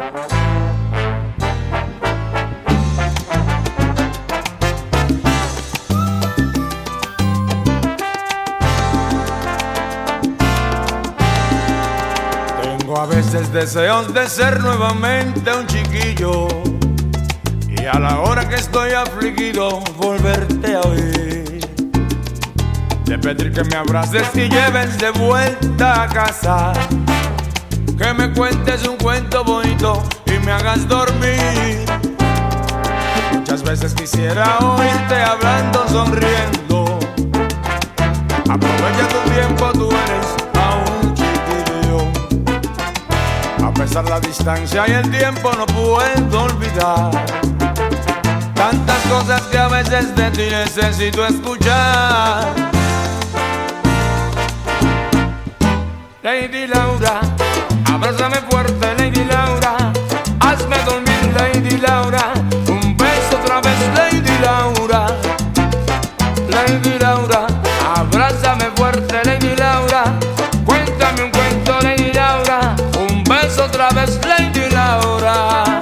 Tengo a veces deseos de ser nuevamente un chiquillo y a la hora que estoy afligido volverte a oír. De pedir que me abraces y lleves de vuelta a casa. Que me cuentes un cuento bonito y me hagas dormir. Muchas veces quisiera oírte hablando, sonriendo. Aprovecha tu tiempo, tú eres aún chiquillo. A pesar la distancia y el tiempo no puedo olvidar. Tantas cosas que a veces de ti necesito escuchar. Lady Laura, abrázame fuerte, Lady Laura. Hazme dormir, Lady Laura. Un beso otra vez, Lady Laura. Lady Laura, abrázame fuerte, Lady Laura. Cuéntame un cuento, Lady Laura. Un beso otra vez, Lady Laura.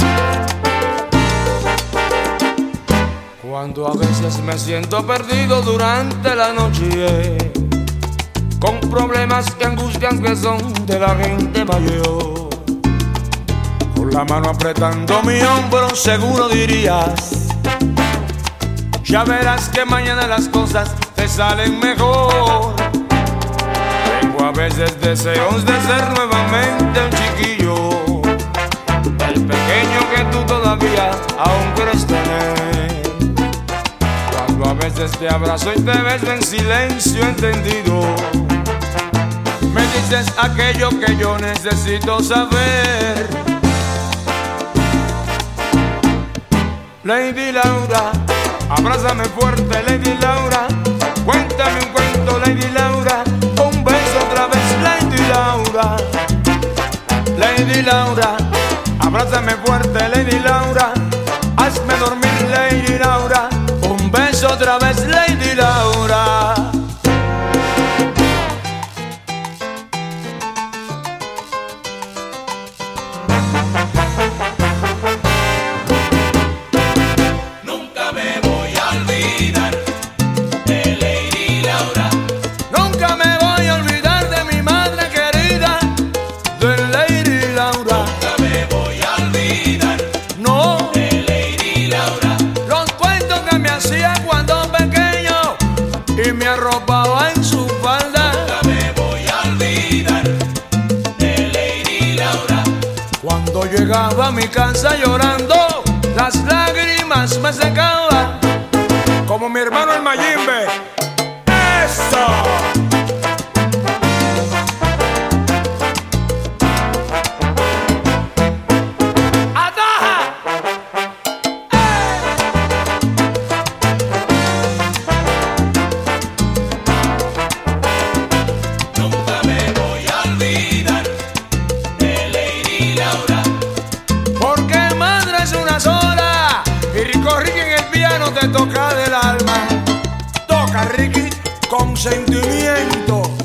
Cuando a veces me siento perdido durante la noche, problemas que angustian que son de la gente mayor. Con la mano apretando mi hombro, seguro dirías, ya verás que mañana las cosas te salen mejor. Tengo a veces deseos de ser nuevamente un chiquillo, el pequeño que tú todavía aún quieres tener. Cuando a veces te abrazo y te beso en silencio entendido, dices aquello que yo necesito saber. Lady Laura, abrázame fuerte, Lady Laura. Cuéntame un cuento, Lady Laura. Un beso otra vez, Lady Laura. Lady Laura, abrázame fuerte, Lady Laura. Hazme dormir, Lady Laura. Un beso otra vez, Lady Laura. Cuando llegaba a mi casa llorando, las lágrimas me secaban. Como mi hermano el Mayimbe. ¡Eso! Toca con sentimiento.